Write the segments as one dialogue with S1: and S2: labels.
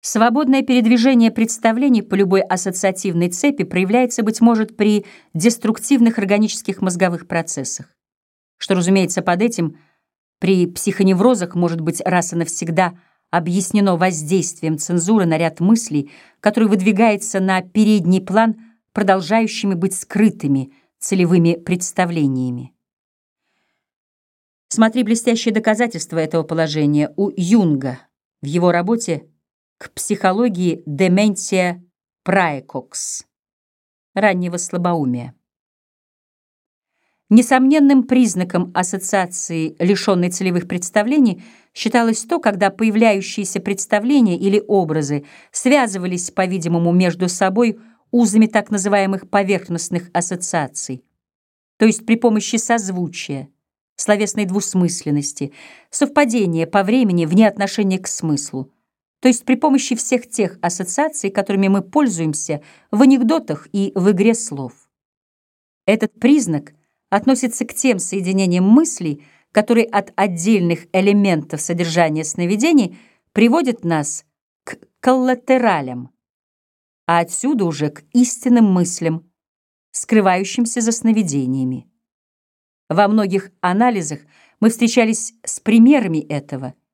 S1: Свободное передвижение представлений по любой ассоциативной цепи проявляется, быть может, при деструктивных органических мозговых процессах, что, разумеется, под этим при психоневрозах может быть раз и навсегда объяснено воздействием цензуры на ряд мыслей, который выдвигается на передний план продолжающими быть скрытыми целевыми представлениями. Смотри блестящее доказательство этого положения у Юнга в его работе к психологии деменция праекокс, раннего слабоумия. Несомненным признаком ассоциации, лишенной целевых представлений, считалось то, когда появляющиеся представления или образы связывались, по-видимому, между собой узами так называемых поверхностных ассоциаций, то есть при помощи созвучия, словесной двусмысленности, совпадения по времени вне отношения к смыслу, то есть при помощи всех тех ассоциаций, которыми мы пользуемся в анекдотах и в игре слов. Этот признак относится к тем соединениям мыслей, которые от отдельных элементов содержания сновидений приводят нас к коллатералям, а отсюда уже к истинным мыслям, скрывающимся за сновидениями. Во многих анализах мы встречались с примерами этого –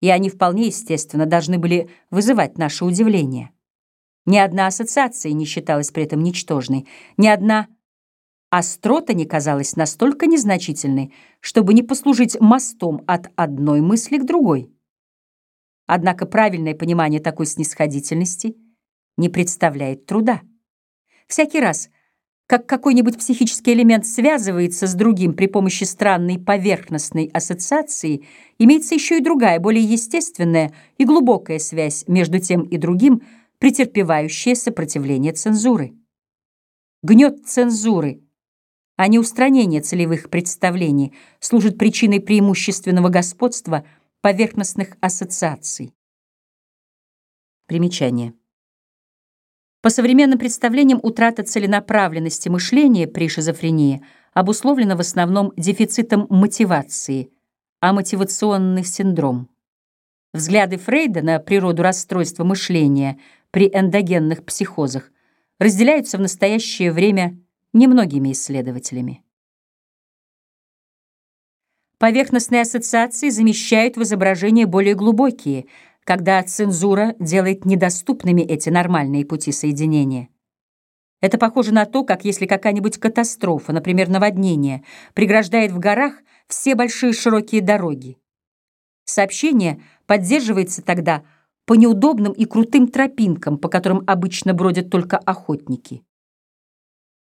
S1: и они вполне естественно должны были вызывать наше удивление. Ни одна ассоциация не считалась при этом ничтожной, ни одна острота не казалась настолько незначительной, чтобы не послужить мостом от одной мысли к другой. Однако правильное понимание такой снисходительности не представляет труда. Всякий раз, как какой-нибудь психический элемент связывается с другим при помощи странной поверхностной ассоциации, имеется еще и другая, более естественная и глубокая связь между тем и другим, претерпевающая сопротивление цензуры. Гнет цензуры, а не устранение целевых представлений, служит причиной преимущественного господства поверхностных ассоциаций. Примечание. По современным представлениям, утрата целенаправленности мышления при шизофрении обусловлена в основном дефицитом мотивации, а мотивационный синдром. Взгляды Фрейда на природу расстройства мышления при эндогенных психозах разделяются в настоящее время немногими исследователями. Поверхностные ассоциации замещают в изображение более глубокие – когда цензура делает недоступными эти нормальные пути соединения. Это похоже на то, как если какая-нибудь катастрофа, например, наводнение, преграждает в горах все большие широкие дороги. Сообщение поддерживается тогда по неудобным и крутым тропинкам, по которым обычно бродят только охотники.